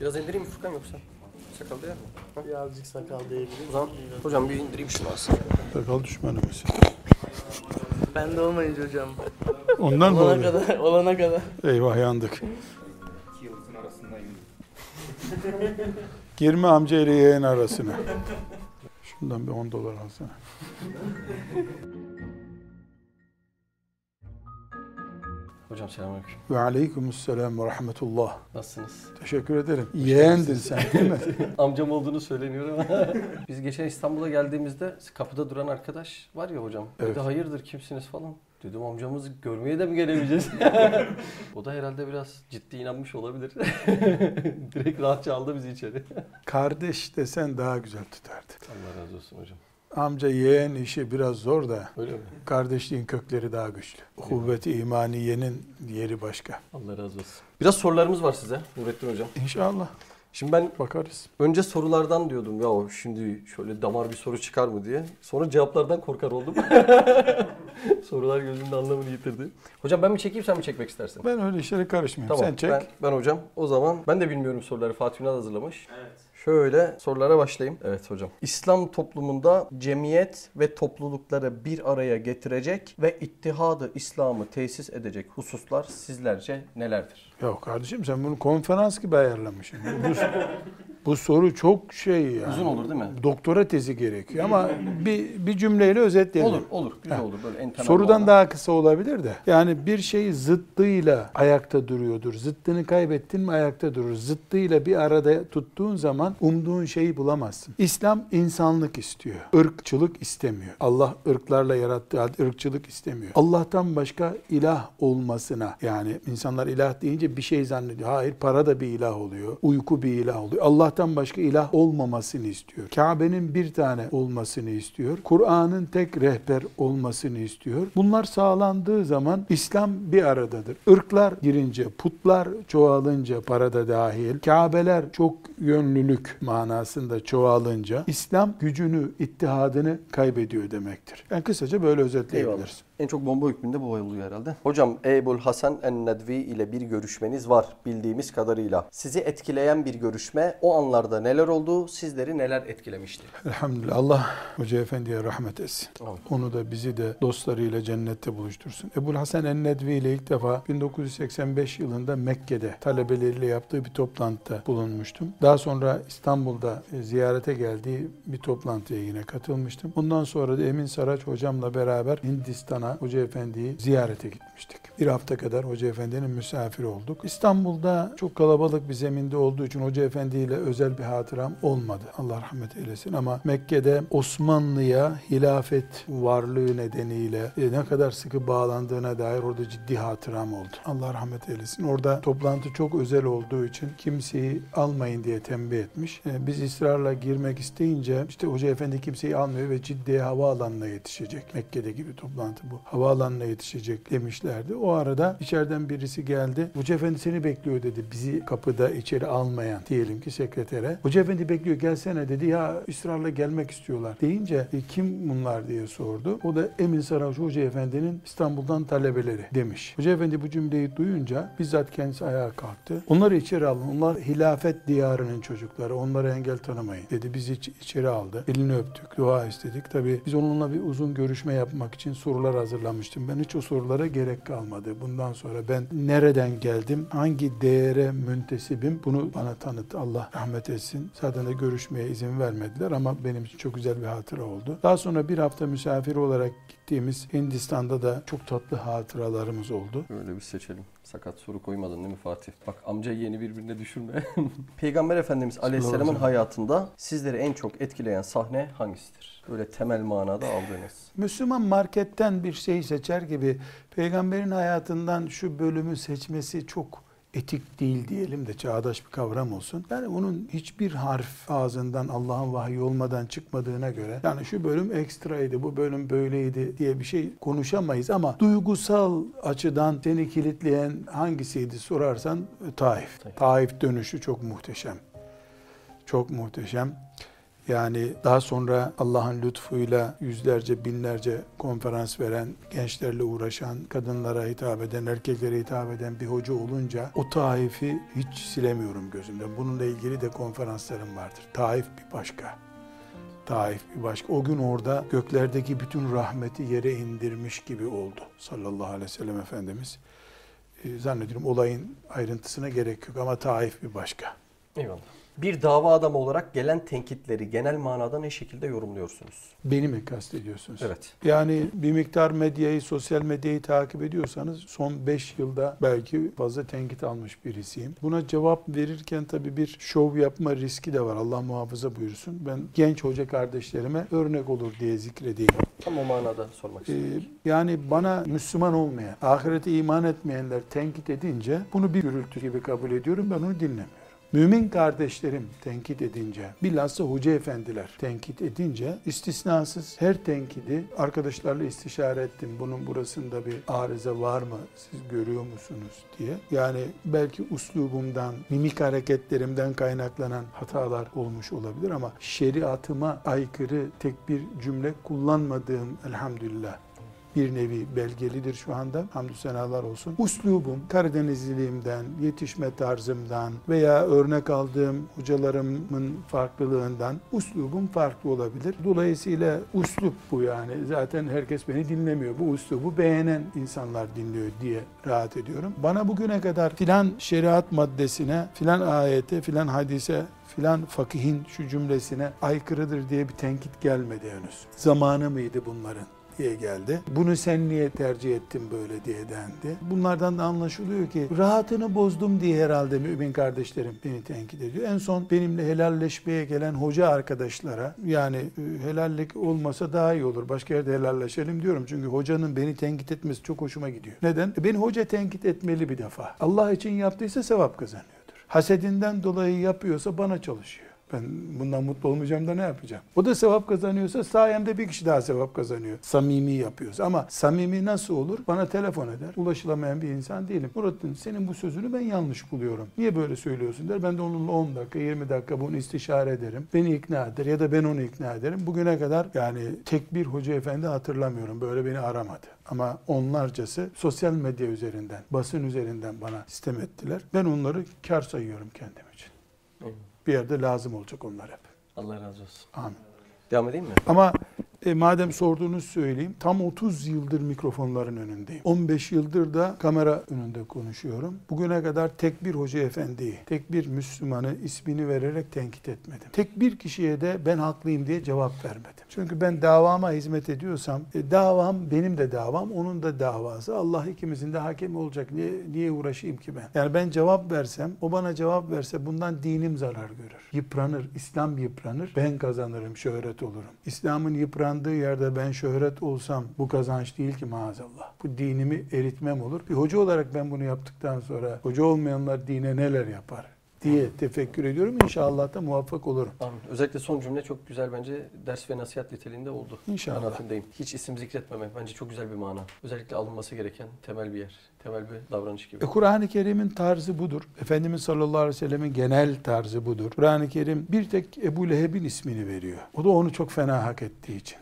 Biraz indireyim mi Furkan yoksa? Sakal değer mi? Ha? Birazcık sakal değebilir. O zaman hocam bir indireyim şunu aslında. Sakal düşmanımız. Ben de olmayınca hocam. Ondan mı Olana oluyor? kadar, olana kadar. Eyvah yandık. Girme amca ile yeğen arasına. Şundan bir 10 dolar alsana. Hocam selamünaleyküm. Ve aleykümselam ve rahmetullah. Nasılsınız? Teşekkür ederim. Yeğendin sen değil mi? Amcam olduğunu söyleniyor ama. Biz geçen İstanbul'a geldiğimizde kapıda duran arkadaş var ya hocam. Evet. Dedi hayırdır kimsiniz falan. Dedim amcamızı görmeye de mi gelemeyeceğiz? o da herhalde biraz ciddi inanmış olabilir. Direkt rahatça aldı bizi içeri. Kardeş desen daha güzel tutardı. Allah razı olsun hocam. Amca yeğen işi biraz zor da Öyle mi? kardeşliğin kökleri daha güçlü. Kuvveti imaniyenin yeri başka. Allah razı olsun. Biraz sorularımız var size Nurettin hocam. İnşallah Şimdi ben bakarız. önce sorulardan diyordum ya şimdi şöyle damar bir soru çıkar mı diye. Sonra cevaplardan korkar oldum. Sorular gözümde anlamını yitirdi. Hocam ben mi çekeyim sen mi çekmek istersin? Ben öyle işlere karışmıyorum. Tamam Sen çek. Ben, ben hocam o zaman ben de bilmiyorum soruları Fatih Ünal hazırlamış. Şöyle sorulara başlayayım. Evet hocam. İslam toplumunda cemiyet ve toplulukları bir araya getirecek ve ittihadı İslam'ı tesis edecek hususlar sizlerce nelerdir? Ya kardeşim sen bunu konferans gibi ayarlamışsın. Bu, soru çok şey yani. Uzun olur değil mi? Doktora tezi gerekiyor ama bir, bir cümleyle özetleyelim. Olur, olur. Güzel olur böyle en Sorudan bağlam. daha kısa olabilir de. Yani bir şey zıttıyla ayakta duruyordur. Zıttını kaybettin mi ayakta durur. Zıttıyla bir arada tuttuğun zaman umduğun şeyi bulamazsın. İslam insanlık istiyor. Irkçılık istemiyor. Allah ırklarla yarattığı halde ırkçılık istemiyor. Allah'tan başka ilah olmasına yani insanlar ilah deyince bir şey zannediyor. Hayır para da bir ilah oluyor. Uyku bir ilah oluyor. Allah'tan başka ilah olmamasını istiyor. Kabe'nin bir tane olmasını istiyor. Kur'an'ın tek rehber olmasını istiyor. Bunlar sağlandığı zaman İslam bir aradadır. Irklar girince, putlar çoğalınca parada dahil, Kabeler çok yönlülük manasında çoğalınca İslam gücünü, ittihadını kaybediyor demektir. Yani kısaca böyle özetleyebiliriz. Eyvallah. En çok bomba hükmünde bu oluyor herhalde. Hocam Eybul Hasan en-Nedvi ile bir görüşmeniz var bildiğimiz kadarıyla. Sizi etkileyen bir görüşme o anlarda neler oldu, sizleri neler etkilemişti? Elhamdülillah. Allah Hoca Efendi'ye rahmet etsin. Amin. Onu da bizi de dostlarıyla cennette buluştursun. Ebul Hasan el-Nedvi ile ilk defa 1985 yılında Mekke'de talebeleriyle yaptığı bir toplantıda bulunmuştum. Daha sonra İstanbul'da e, ziyarete geldiği bir toplantıya yine katılmıştım. Bundan sonra da Emin Saraç hocamla beraber Hindistan'a Hoca Efendi'yi ziyarete gitmiştik. Bir hafta kadar Hoca Efendi'nin misafiri olduk. İstanbul'da çok kalabalık bir zeminde olduğu için Hoca Efendi ile özel bir hatıram olmadı. Allah rahmet eylesin ama Mekke'de Osmanlı'ya hilafet varlığı nedeniyle e, ne kadar sıkı bağlandığına dair orada ciddi hatıram oldu. Allah rahmet eylesin. Orada toplantı çok özel olduğu için kimseyi almayın diye tembih etmiş. E, Biz ısrarla girmek isteyince işte Hoca Efendi kimseyi almıyor ve ciddi havaalanına yetişecek. Mekke'deki bir toplantı bu. Havaalanına yetişecek demişlerdi. O arada içeriden birisi geldi. Hoca Efendi seni bekliyor dedi. Bizi kapıda içeri almayan diyelim ki sekretere. Hoca Efendi bekliyor gelsene dedi. Ya ısrarla gelmek istiyorlar. Deyince "E, kim bunlar diye sordu. O da Emin Saraç Hoca Efendi'nin İstanbul'dan talebeleri demiş. Hoca Efendi bu cümleyi duyunca bizzat kendisi ayağa kalktı. Onları içeri alın. Onlar hilafet diyarının çocukları. Onlara engel tanımayın dedi. Bizi iç- içeri aldı. Elini öptük. Dua istedik. Tabii biz onunla bir uzun görüşme yapmak için sorular hazırlamıştım. Ben hiç o sorulara gerek kalmadı. Bundan sonra ben nereden geldim? Hangi değere müntesibim? Bunu bana tanıttı. Allah rahmet etsin. Zaten de görüşmeye izin vermediler ama benim için çok güzel bir hatıra oldu. Daha sonra bir hafta misafir olarak gittiğimiz Hindistan'da da çok tatlı hatıralarımız oldu. Böyle bir seçelim. Sakat soru koymadın değil mi Fatih? Bak amca yeni birbirine düşürme. Peygamber Efendimiz Aleyhisselam'ın hayatında sizleri en çok etkileyen sahne hangisidir? Böyle temel manada aldığınız. Müslüman marketten bir şey seçer gibi peygamberin hayatından şu bölümü seçmesi çok etik değil diyelim de çağdaş bir kavram olsun. Yani bunun hiçbir harf ağzından Allah'ın vahyi olmadan çıkmadığına göre yani şu bölüm ekstraydı, bu bölüm böyleydi diye bir şey konuşamayız ama duygusal açıdan seni kilitleyen hangisiydi sorarsan Taif. Taif. Taif dönüşü çok muhteşem. Çok muhteşem. Yani daha sonra Allah'ın lütfuyla yüzlerce binlerce konferans veren, gençlerle uğraşan, kadınlara hitap eden, erkeklere hitap eden bir hoca olunca o Taif'i hiç silemiyorum gözümden. Bununla ilgili de konferanslarım vardır. Taif bir başka. Taif bir başka. O gün orada göklerdeki bütün rahmeti yere indirmiş gibi oldu sallallahu aleyhi ve sellem Efendimiz. Ee, zannediyorum olayın ayrıntısına gerek yok ama Taif bir başka. Eyvallah. Bir dava adamı olarak gelen tenkitleri genel manada ne şekilde yorumluyorsunuz? Beni mi kastediyorsunuz? Evet. Yani bir miktar medyayı, sosyal medyayı takip ediyorsanız son 5 yılda belki fazla tenkit almış birisiyim. Buna cevap verirken tabii bir şov yapma riski de var. Allah muhafaza buyursun. Ben genç hoca kardeşlerime örnek olur diye zikredeyim. Tam o manada sormak Ee, istedim. yani bana Müslüman olmayan, ahirete iman etmeyenler tenkit edince bunu bir gürültü gibi kabul ediyorum. Ben onu dinlemiyorum. Mümin kardeşlerim tenkit edince, bilhassa hoca efendiler tenkit edince istisnasız her tenkidi arkadaşlarla istişare ettim. Bunun burasında bir arıza var mı? Siz görüyor musunuz diye. Yani belki uslubumdan, mimik hareketlerimden kaynaklanan hatalar olmuş olabilir ama şeriatıma aykırı tek bir cümle kullanmadığım elhamdülillah bir nevi belgelidir şu anda. Hamdü senalar olsun. Uslubum, Karadenizliliğimden, yetişme tarzımdan veya örnek aldığım hocalarımın farklılığından uslubum farklı olabilir. Dolayısıyla uslup bu yani. Zaten herkes beni dinlemiyor. Bu uslubu beğenen insanlar dinliyor diye rahat ediyorum. Bana bugüne kadar filan şeriat maddesine, filan ayete, filan hadise filan fakihin şu cümlesine aykırıdır diye bir tenkit gelmedi henüz. Zamanı mıydı bunların? Diye geldi. Bunu sen niye tercih ettin böyle diye dendi. Bunlardan da anlaşılıyor ki rahatını bozdum diye herhalde mümin kardeşlerim beni tenkit ediyor. En son benimle helalleşmeye gelen hoca arkadaşlara yani e, helallik olmasa daha iyi olur. Başka yerde helalleşelim diyorum. Çünkü hocanın beni tenkit etmesi çok hoşuma gidiyor. Neden? E, Beni hoca tenkit etmeli bir defa. Allah için yaptıysa sevap kazanıyordur. Hasedinden dolayı yapıyorsa bana çalışıyor. Ben bundan mutlu olmayacağım da ne yapacağım? O da sevap kazanıyorsa sayemde bir kişi daha sevap kazanıyor. Samimi yapıyoruz. Ama samimi nasıl olur? Bana telefon eder. Ulaşılamayan bir insan değilim. Murat'ın senin bu sözünü ben yanlış buluyorum. Niye böyle söylüyorsun der. Ben de onunla 10 dakika 20 dakika bunu istişare ederim. Beni ikna eder ya da ben onu ikna ederim. Bugüne kadar yani tek bir hoca efendi hatırlamıyorum. Böyle beni aramadı. Ama onlarcası sosyal medya üzerinden, basın üzerinden bana sistem ettiler. Ben onları kar sayıyorum kendim için. Bir yerde lazım olacak onlar hep. Allah razı olsun. Amin. Devam edeyim mi? Ama e, madem sorduğunuz söyleyeyim. Tam 30 yıldır mikrofonların önündeyim. 15 yıldır da kamera önünde konuşuyorum. Bugüne kadar tek bir hoca efendiyi, tek bir Müslümanı ismini vererek tenkit etmedim. Tek bir kişiye de ben haklıyım diye cevap vermedim. Çünkü ben davama hizmet ediyorsam, e, davam benim de davam, onun da davası. Allah ikimizin de hakemi olacak. Niye, niye uğraşayım ki ben? Yani ben cevap versem, o bana cevap verse bundan dinim zarar görür. Yıpranır, İslam yıpranır. Ben kazanırım, şöhret olurum. İslam'ın yıprandığı yerde ben şöhret olsam bu kazanç değil ki maazallah. Bu dinimi eritmem olur. Bir hoca olarak ben bunu yaptıktan sonra hoca olmayanlar dine neler yapar diye tefekkür ediyorum. İnşallah da muvaffak olurum. Amin. Özellikle son cümle çok güzel bence ders ve nasihat niteliğinde oldu. İnşallah. Kanaatindeyim. Hiç isim zikretmemek bence çok güzel bir mana. Özellikle alınması gereken temel bir yer. Temel bir davranış gibi. E, Kur'an-ı Kerim'in tarzı budur. Efendimiz sallallahu aleyhi ve sellemin genel tarzı budur. Kur'an-ı Kerim bir tek Ebu Leheb'in ismini veriyor. O da onu çok fena hak ettiği için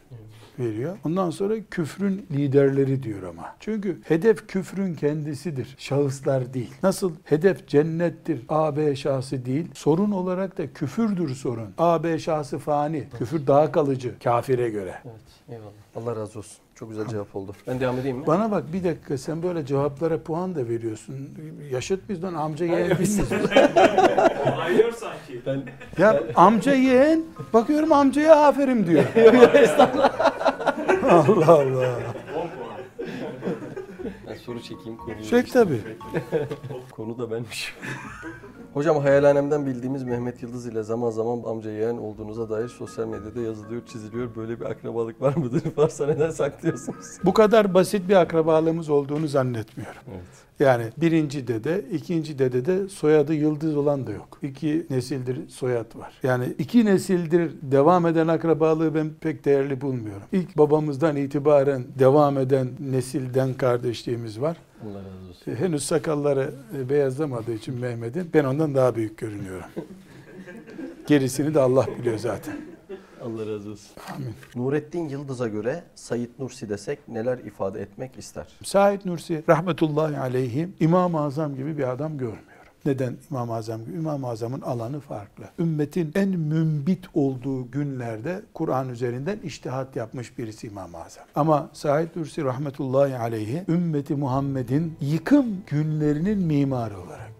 veriyor. Ondan sonra küfrün liderleri diyor ama. Çünkü hedef küfrün kendisidir. Şahıslar değil. Nasıl hedef cennettir. A, B şahsı değil. Sorun olarak da küfürdür sorun. A, B şahsı fani. Küfür daha kalıcı kafire göre. Evet. Eyvallah. Allah razı olsun. Çok güzel cevap oldu. Ben devam edeyim mi? Bana bak bir dakika sen böyle cevaplara puan da veriyorsun. Yaşıt bizden amca yeğen Hayır, bilmiyoruz. Ayıyor sanki. Ben Ya amca yeğen bakıyorum amcaya aferin diyor. Allah Allah. 10 puan. Ben soru çekeyim konuyu. Çek tabii. Konu da benmiş. Hocam hayalhanemden bildiğimiz Mehmet Yıldız ile zaman zaman amca yeğen olduğunuza dair sosyal medyada yazılıyor, çiziliyor. Böyle bir akrabalık var mıdır? Varsa neden saklıyorsunuz? Bu kadar basit bir akrabalığımız olduğunu zannetmiyorum. Evet. Yani birinci dede, ikinci dede de soyadı Yıldız olan da yok. İki nesildir soyad var. Yani iki nesildir devam eden akrabalığı ben pek değerli bulmuyorum. İlk babamızdan itibaren devam eden nesilden kardeşliğimiz var. Allah razı olsun. E, Henüz sakalları e, beyazlamadığı için Mehmet'in ben ondan daha büyük görünüyorum. Gerisini de Allah biliyor zaten. Allah razı olsun. Amin. Nurettin Yıldız'a göre Said Nursi desek neler ifade etmek ister? Said Nursi rahmetullahi aleyhi İmam-ı Azam gibi bir adam görmüyorum. Neden İmam-ı Azam gibi? İmam-ı Azam'ın alanı farklı. Ümmetin en mümbit olduğu günlerde Kur'an üzerinden iştihat yapmış birisi İmam-ı Azam. Ama Said Nursi rahmetullahi aleyhi ümmeti Muhammed'in yıkım günlerinin mimarı olarak.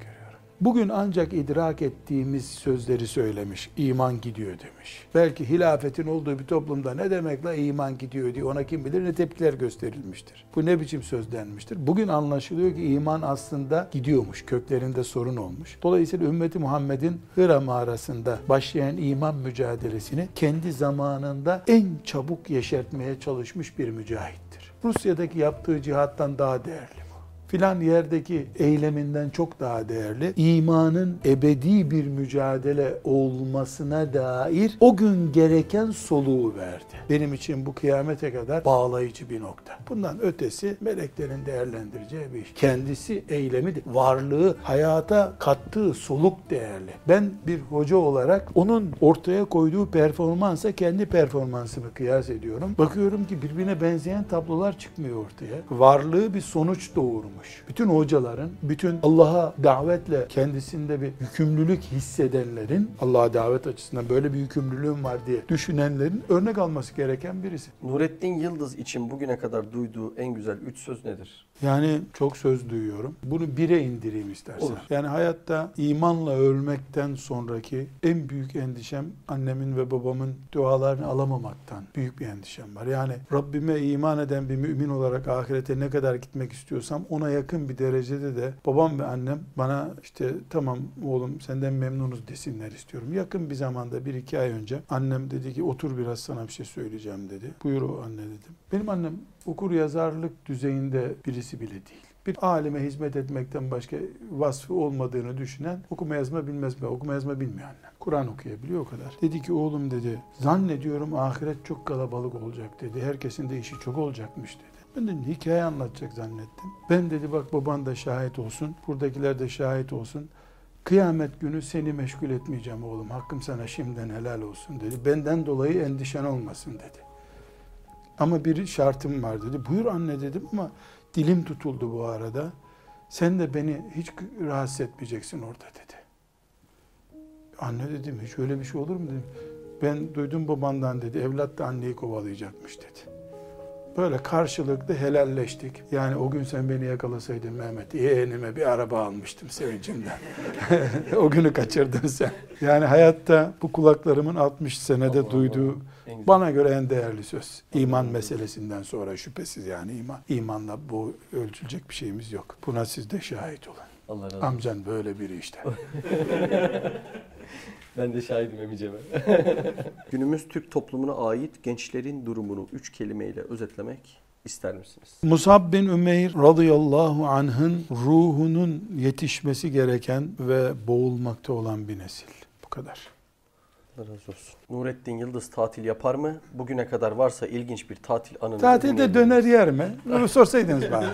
Bugün ancak idrak ettiğimiz sözleri söylemiş. İman gidiyor demiş. Belki hilafetin olduğu bir toplumda ne demek la iman gidiyor diye ona kim bilir ne tepkiler gösterilmiştir. Bu ne biçim söz denmiştir. Bugün anlaşılıyor ki iman aslında gidiyormuş. Köklerinde sorun olmuş. Dolayısıyla ümmeti Muhammed'in Hıra mağarasında başlayan iman mücadelesini kendi zamanında en çabuk yeşertmeye çalışmış bir mücahittir. Rusya'daki yaptığı cihattan daha değerli filan yerdeki eyleminden çok daha değerli. İmanın ebedi bir mücadele olmasına dair o gün gereken soluğu verdi. Benim için bu kıyamete kadar bağlayıcı bir nokta. Bundan ötesi meleklerin değerlendireceği bir iş. Kendisi eylemi, varlığı, hayata kattığı soluk değerli. Ben bir hoca olarak onun ortaya koyduğu performansa kendi performansımı kıyas ediyorum. Bakıyorum ki birbirine benzeyen tablolar çıkmıyor ortaya. Varlığı bir sonuç doğurmuş. Bütün hocaların, bütün Allah'a davetle kendisinde bir yükümlülük hissedenlerin, Allah'a davet açısından böyle bir yükümlülüğüm var diye düşünenlerin örnek alması gereken birisi. Nurettin Yıldız için bugüne kadar duyduğu en güzel üç söz nedir? Yani çok söz duyuyorum. Bunu bire indireyim istersen. Olur. Yani hayatta imanla ölmekten sonraki en büyük endişem annemin ve babamın dualarını alamamaktan büyük bir endişem var. Yani Rabbime iman eden bir mümin olarak ahirete ne kadar gitmek istiyorsam ona yakın bir derecede de babam ve annem bana işte tamam oğlum senden memnunuz desinler istiyorum. Yakın bir zamanda bir iki ay önce annem dedi ki otur biraz sana bir şey söyleyeceğim dedi. Buyur o anne dedim. Benim annem okur yazarlık düzeyinde birisi bile değil. Bir alime hizmet etmekten başka vasfı olmadığını düşünen okuma yazma bilmez mi? Okuma yazma bilmiyor annem. Kur'an okuyabiliyor o kadar. Dedi ki oğlum dedi zannediyorum ahiret çok kalabalık olacak dedi. Herkesin de işi çok olacakmış dedi. Ben de hikaye anlatacak zannettim. Ben dedi bak baban da şahit olsun, buradakiler de şahit olsun. Kıyamet günü seni meşgul etmeyeceğim oğlum. Hakkım sana şimdiden helal olsun dedi. Benden dolayı endişen olmasın dedi. Ama bir şartım var dedi. Buyur anne dedim ama dilim tutuldu bu arada. Sen de beni hiç rahatsız etmeyeceksin orada dedi. Anne dedim hiç öyle bir şey olur mu dedim. Ben duydum babandan dedi. Evlat da anneyi kovalayacakmış dedi. Böyle karşılıklı helalleştik. Yani o gün sen beni yakalasaydın Mehmet, yeğenime bir araba almıştım sevincimden. o günü kaçırdın sen. Yani hayatta bu kulaklarımın 60 senede Allah duyduğu Allah. Bana göre en değerli söz. İman meselesinden sonra şüphesiz yani iman. İmanla bu ölçülecek bir şeyimiz yok. Buna siz de şahit olun. Allah razı olsun. Amcan böyle biri işte. Ben de şahidim emiceme. Günümüz Türk toplumuna ait gençlerin durumunu üç kelimeyle özetlemek ister misiniz? Musab bin Ümeyr radıyallahu anh'ın ruhunun yetişmesi gereken ve boğulmakta olan bir nesil. Bu kadar. Allah razı olsun. Nurettin Yıldız tatil yapar mı? Bugüne kadar varsa ilginç bir tatil anını Tatilde döner yer mi? Bunu sorsaydınız bana.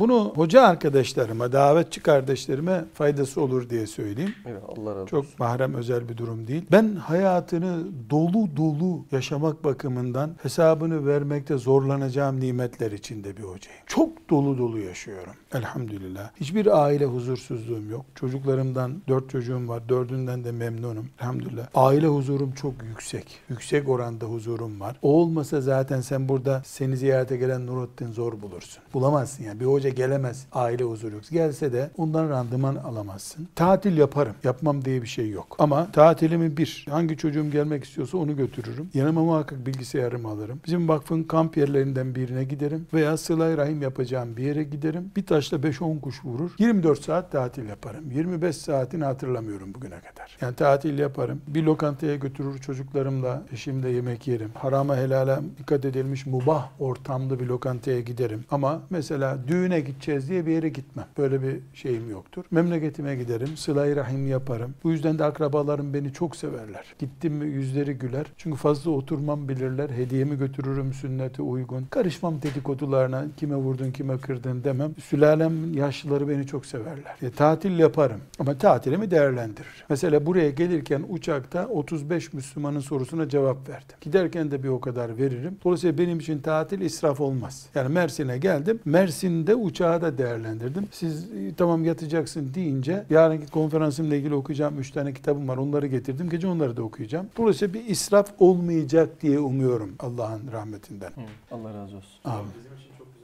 Bunu hoca arkadaşlarıma, davetçi kardeşlerime faydası olur diye söyleyeyim. Evet, Allah razı olsun. Çok mahrem özel bir durum değil. Ben hayatını dolu dolu yaşamak bakımından hesabını vermekte zorlanacağım nimetler içinde bir hocayım. Çok dolu dolu yaşıyorum. Elhamdülillah. Hiçbir aile huzursuzluğum yok. Çocuklarımdan dört çocuğum var. Dördünden de memnunum. Elhamdülillah. Aile huzurum çok yüksek. Yüksek oranda huzurum var. O olmasa zaten sen burada seni ziyarete gelen Nurettin zor bulursun. Bulamazsın yani. Bir hoca gelemez. Aile huzuru yok. Gelse de ondan randıman alamazsın. Tatil yaparım. Yapmam diye bir şey yok. Ama tatilimi bir. Hangi çocuğum gelmek istiyorsa onu götürürüm. Yanıma muhakkak bilgisayarımı alırım. Bizim vakfın kamp yerlerinden birine giderim. Veya sıla rahim yapacağım bir yere giderim. Bir taşla 5-10 kuş vurur. 24 saat tatil yaparım. 25 saatini hatırlamıyorum bugüne kadar. Yani tatil yaparım. Bir lokantaya götürür çocuklarımla eşimle yemek yerim. Harama helala dikkat edilmiş mubah ortamlı bir lokantaya giderim. Ama mesela düğün düğüne gideceğiz diye bir yere gitmem. Böyle bir şeyim yoktur. Memleketime giderim, sıla rahim yaparım. Bu yüzden de akrabalarım beni çok severler. Gittim mi yüzleri güler. Çünkü fazla oturmam bilirler. Hediyemi götürürüm sünnete uygun. Karışmam dedikodularına, kime vurdun, kime kırdın demem. Sülalem yaşlıları beni çok severler. E, tatil yaparım ama tatilimi değerlendiririm. Mesela buraya gelirken uçakta 35 Müslümanın sorusuna cevap verdim. Giderken de bir o kadar veririm. Dolayısıyla benim için tatil israf olmaz. Yani Mersin'e geldim. Mersin'de uçağı da değerlendirdim. Siz tamam yatacaksın deyince yarınki konferansımla ilgili okuyacağım 3 tane kitabım var. Onları getirdim. Gece onları da okuyacağım. Dolayısıyla bir israf olmayacak diye umuyorum Allah'ın rahmetinden. Allah razı olsun. Amin.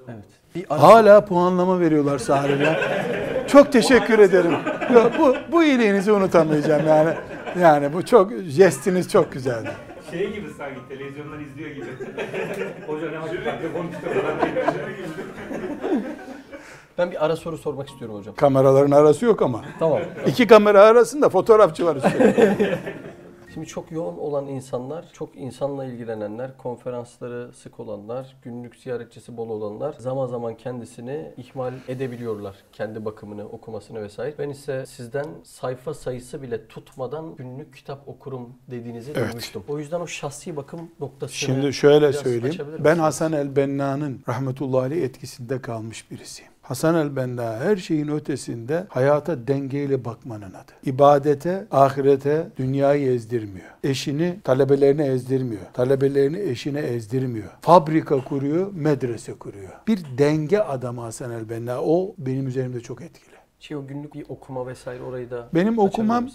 Evet. Bir Hala puanlama veriyorlar sahibine. Çok teşekkür ederim. Bu, bu iyiliğinizi unutamayacağım yani. Yani bu çok, jestiniz çok güzeldi. Şey gibi sanki televizyondan izliyor gibi. Hoca ne hakikaten konuştu falan. Ben bir ara soru sormak istiyorum hocam. Kameraların arası yok ama. Tamam. İki kamera arasında fotoğrafçı var üstünde. Şimdi çok yoğun olan insanlar, çok insanla ilgilenenler, konferansları sık olanlar, günlük ziyaretçisi bol olanlar zaman zaman kendisini ihmal edebiliyorlar. Kendi bakımını, okumasını vesaire. Ben ise sizden sayfa sayısı bile tutmadan günlük kitap okurum dediğinizi Evet. duymuştum. O yüzden o şahsi bakım noktasını Şimdi şöyle söyleyeyim. Ben? Hasan el-Benna'nın rahmetullahi etkisinde kalmış birisiyim. Hasan el-Benna her şeyin ötesinde hayata dengeyle bakmanın adı. İbadete, ahirete, dünyayı ezdirmiyor. Eşini talebelerine ezdirmiyor. Talebelerini eşine ezdirmiyor. Fabrika kuruyor, medrese kuruyor. Bir denge adamı Hasan el-Benna. O benim üzerimde çok etkili. Şey o günlük bir okuma vesaire orayı da Benim okumam?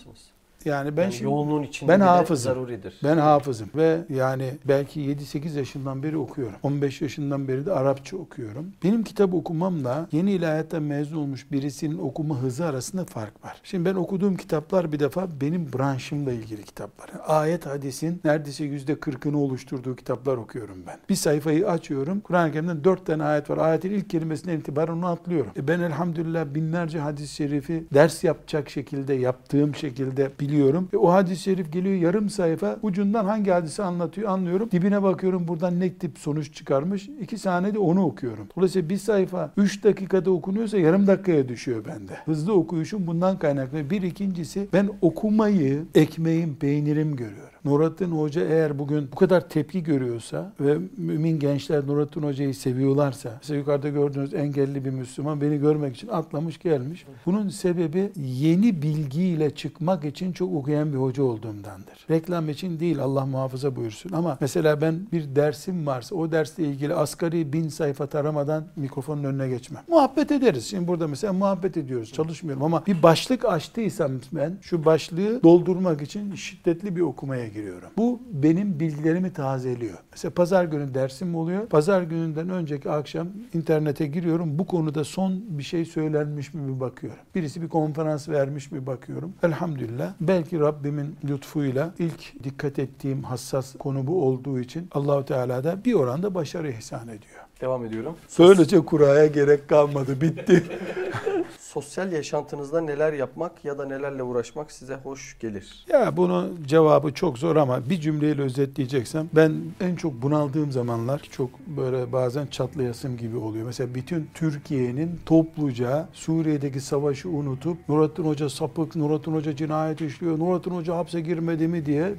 Yani ben Yani şimdi yoğunluğun içinde ben hafızım. zaruridir. Ben hafızım ve yani belki 7-8 yaşından beri okuyorum. 15 yaşından beri de Arapça okuyorum. Benim kitap okumamla yeni ilahiyatta mezun olmuş birisinin okuma hızı arasında fark var. Şimdi ben okuduğum kitaplar bir defa benim branşımla ilgili kitaplar. Ayet hadisin neredeyse %40'ını oluşturduğu kitaplar okuyorum ben. Bir sayfayı açıyorum. Kur'an-ı Kerim'den 4 tane ayet var. Ayetin ilk kelimesinden itibaren onu atlıyorum. E ben elhamdülillah binlerce hadis-i şerifi ders yapacak şekilde, yaptığım şekilde biliyorum. E o hadis-i şerif geliyor yarım sayfa. Ucundan hangi hadisi anlatıyor anlıyorum. Dibine bakıyorum buradan ne tip sonuç çıkarmış. İki saniyede onu okuyorum. Dolayısıyla bir sayfa 3 dakikada okunuyorsa yarım dakikaya düşüyor bende. Hızlı okuyuşum bundan kaynaklı. Bir ikincisi ben okumayı ekmeğim, peynirim görüyorum. Nurattin Hoca eğer bugün bu kadar tepki görüyorsa ve mümin gençler Nurattin Hoca'yı seviyorlarsa, mesela yukarıda gördüğünüz engelli bir Müslüman beni görmek için atlamış gelmiş. Bunun sebebi yeni bilgiyle çıkmak için çok okuyan bir hoca olduğumdandır. Reklam için değil Allah muhafaza buyursun ama mesela ben bir dersim varsa o dersle ilgili asgari bin sayfa taramadan mikrofonun önüne geçmem. Muhabbet ederiz. Şimdi burada mesela muhabbet ediyoruz. Çalışmıyorum ama bir başlık açtıysam ben şu başlığı doldurmak için şiddetli bir okumaya giriyorum. Bu benim bilgilerimi tazeliyor. Mesela pazar günü dersim oluyor. Pazar gününden önceki akşam internete giriyorum. Bu konuda son bir şey söylenmiş mi bir bakıyorum. Birisi bir konferans vermiş mi bakıyorum. Elhamdülillah. Belki Rabbimin lütfuyla ilk dikkat ettiğim hassas konu bu olduğu için Allahu Teala da bir oranda başarı ihsan ediyor. Devam ediyorum. Böylece kuraya gerek kalmadı. Bitti. Sosyal yaşantınızda neler yapmak ya da nelerle uğraşmak size hoş gelir? Ya bunun cevabı çok zor ama bir cümleyle özetleyeceksem ben en çok bunaldığım zamanlar çok böyle bazen çatlayasım gibi oluyor. Mesela bütün Türkiye'nin topluca Suriye'deki savaşı unutup Nurattin Hoca sapık, Nurattin Hoca cinayet işliyor, Nurattin Hoca hapse girmedi mi diye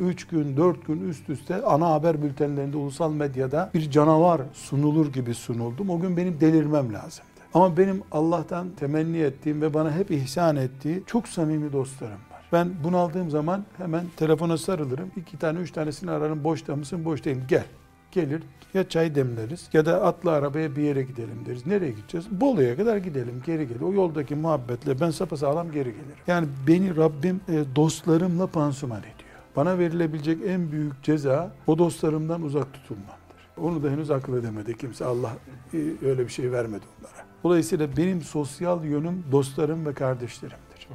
3 gün 4 gün üst üste ana haber bültenlerinde ulusal medyada bir canavar sunulur gibi sunuldum. O gün benim delirmem lazım. Ama benim Allah'tan temenni ettiğim ve bana hep ihsan ettiği çok samimi dostlarım var. Ben bunaldığım zaman hemen telefona sarılırım. İki tane, üç tanesini ararım. Boşta mısın? Boş değilim. Gel. Gelir. Ya çay demleriz ya da atla arabaya bir yere gidelim deriz. Nereye gideceğiz? Bolu'ya kadar gidelim. Geri gelir. O yoldaki muhabbetle ben sapasağlam geri gelirim. Yani beni Rabbim e, dostlarımla pansuman ediyor. Bana verilebilecek en büyük ceza o dostlarımdan uzak tutulmamdır. Onu da henüz akıl edemedi kimse. Allah e, öyle bir şey vermedi onlara. Dolayısıyla benim sosyal yönüm dostlarım ve kardeşlerimdir.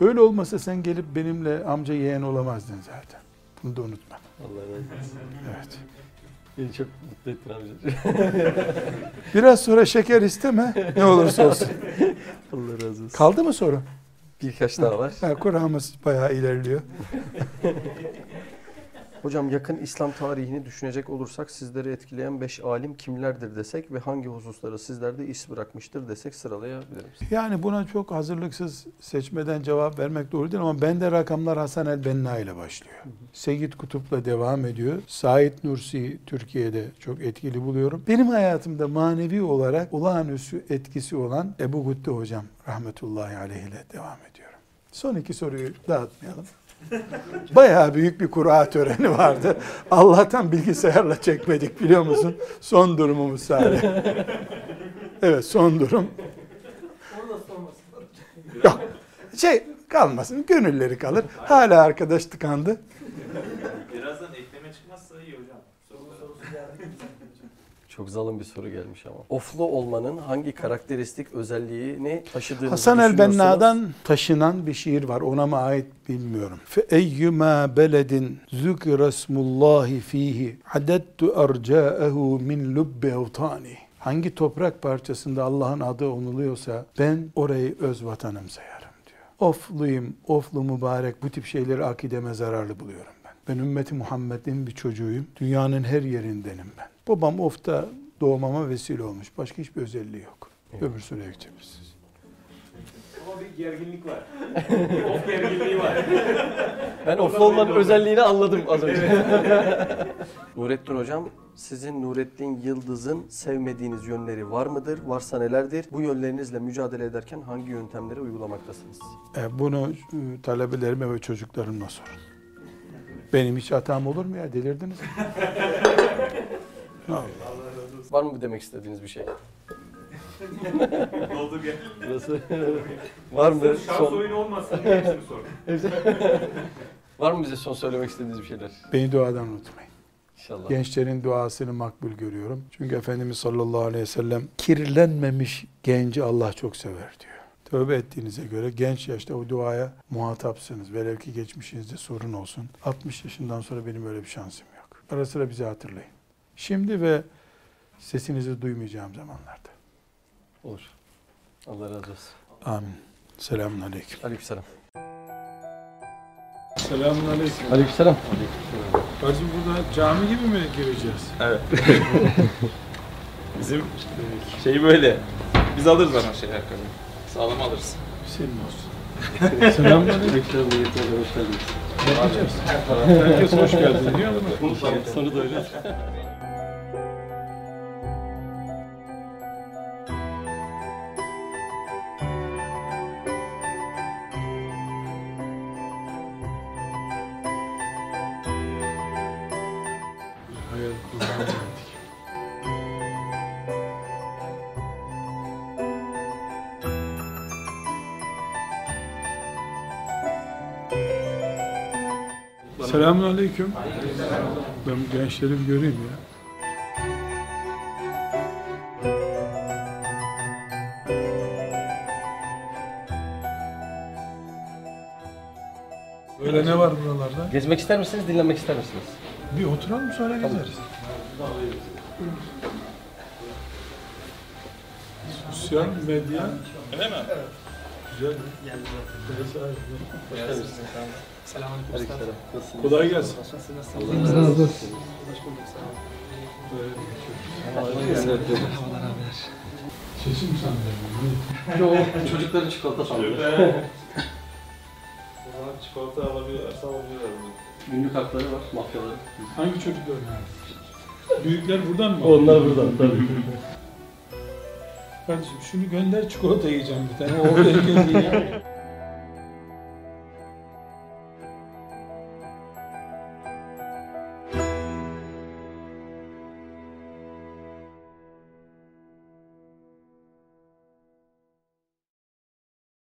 Öyle olmasa sen gelip benimle amca yeğen olamazdın zaten. Bunu da unutma. Allah razı olsun. Evet. Beni çok mutlu ettin amca. Biraz sonra şeker isteme ne olursa olsun. Allah razı olsun. Kaldı mı soru? Birkaç daha var. Ha, Kur'an'ımız bayağı ilerliyor. Hocam yakın İslam tarihini düşünecek olursak sizleri etkileyen 5 alim kimlerdir desek ve hangi hususlara sizlerde iz bırakmıştır desek sıralayabilir misiniz? Yani buna çok hazırlıksız seçmeden cevap vermek doğru değil ama bende rakamlar Hasan el-Benna ile başlıyor. Seyyid Kutup'la devam ediyor. Said Nursi Türkiye'de çok etkili buluyorum. Benim hayatımda manevi olarak olağanüstü etkisi olan Ebu Gütte hocam rahmetullahi aleyh ile devam ediyorum. Son iki soruyu dağıtmayalım. Bayağı büyük bir kura töreni vardı. Allah'tan bilgisayarla çekmedik biliyor musun? Son durumumuz sadece. Evet son durum. Yok. Şey kalmasın. Gönülleri kalır. Hala arkadaş tıkandı. Birazdan ekleme çıkmazsa iyi hocam. Sorulara. Çok zalim bir soru gelmiş ama. Oflu olmanın hangi karakteristik özelliğini taşıdığını Hasan el-Benna'dan taşınan bir şiir var. Ona mı ait bilmiyorum. Fe eyyuma beledin zükre ismullahi fihi adettu erca'ehu min lubbi evtani. Hangi toprak parçasında Allah'ın adı onuluyorsa ben orayı öz vatanım sayarım diyor. Ofluyum, oflu mübarek bu tip şeyleri akideme zararlı buluyorum ben. Ben ümmeti Muhammed'in bir çocuğuyum. Dünyanın her yerindenim ben. Babam ofta doğmama vesile olmuş. Başka hiçbir özelliği yok. Öbür soruya geçebilirsiniz. Ama bir gerginlik var. Of gerginliği var. Ben oflu olmanın özelliğini anladım az önce. Nurettin hocam sizin Nurettin Yıldız'ın sevmediğiniz yönleri var mıdır? Varsa nelerdir? Bu yönlerinizle mücadele ederken hangi yöntemleri uygulamaktasınız? E, bunu e, talebelerime ve çocuklarıma sorun. Benim hiç hatam olur mu ya? Delirdiniz mi? Allah. Var mı demek istediğiniz bir şey? Doldu gel. Burası var mı? Şans Son, oyunu olmasın diye hepsini sor. var mı bize son söylemek istediğiniz bir şeyler? Beni duadan unutmayın. İnşallah. Gençlerin duasını makbul görüyorum. Çünkü Efendimiz sallallahu aleyhi ve sellem kirlenmemiş genci Allah çok sever diyor. Tövbe ettiğinize göre genç yaşta o duaya muhatapsınız. Velev ki geçmişinizde sorun olsun. 60 yaşından sonra benim öyle bir şansım yok. Ara sıra bizi hatırlayın. Şimdi ve sesinizi duymayacağım zamanlarda. Olur. Allah razı olsun. Amin. Selamun aleyküm. Aleykümselam. Selamun aleyküm. Aleykümselam. Hacım burada cami gibi mi gireceğiz? Bizim şey böyle. Biz alırız ama şey ayakkabı. Sağlam alırız. Senin olsun. Selamun aleyküm. Ne yapacağız? Herkes hoş geldin diyor mu? Sonu da öyle. Selamun aleyküm. Ben bu gençleri bir göreyim ya. Böyle ne var buralarda? Gezmek ister misiniz, dinlenmek ister misiniz? Bir oturalım sonra gezeriz. Sosyal medya. Öyle mi? Güzel. Aleykümselam. Nasılsınız? Kolay gelsin. Sesim sanırım. Yo, çocukların çikolata sandı. Çikolata alabiliyorlarsa alabiliyorlar. Günlük hakları var, mafyaların. Hangi çocuklar? Büyükler buradan mı? Onlar buradan tabii. Kardeşim şunu gönder çikolata yiyeceğim bir tane. O oraya geldi ya.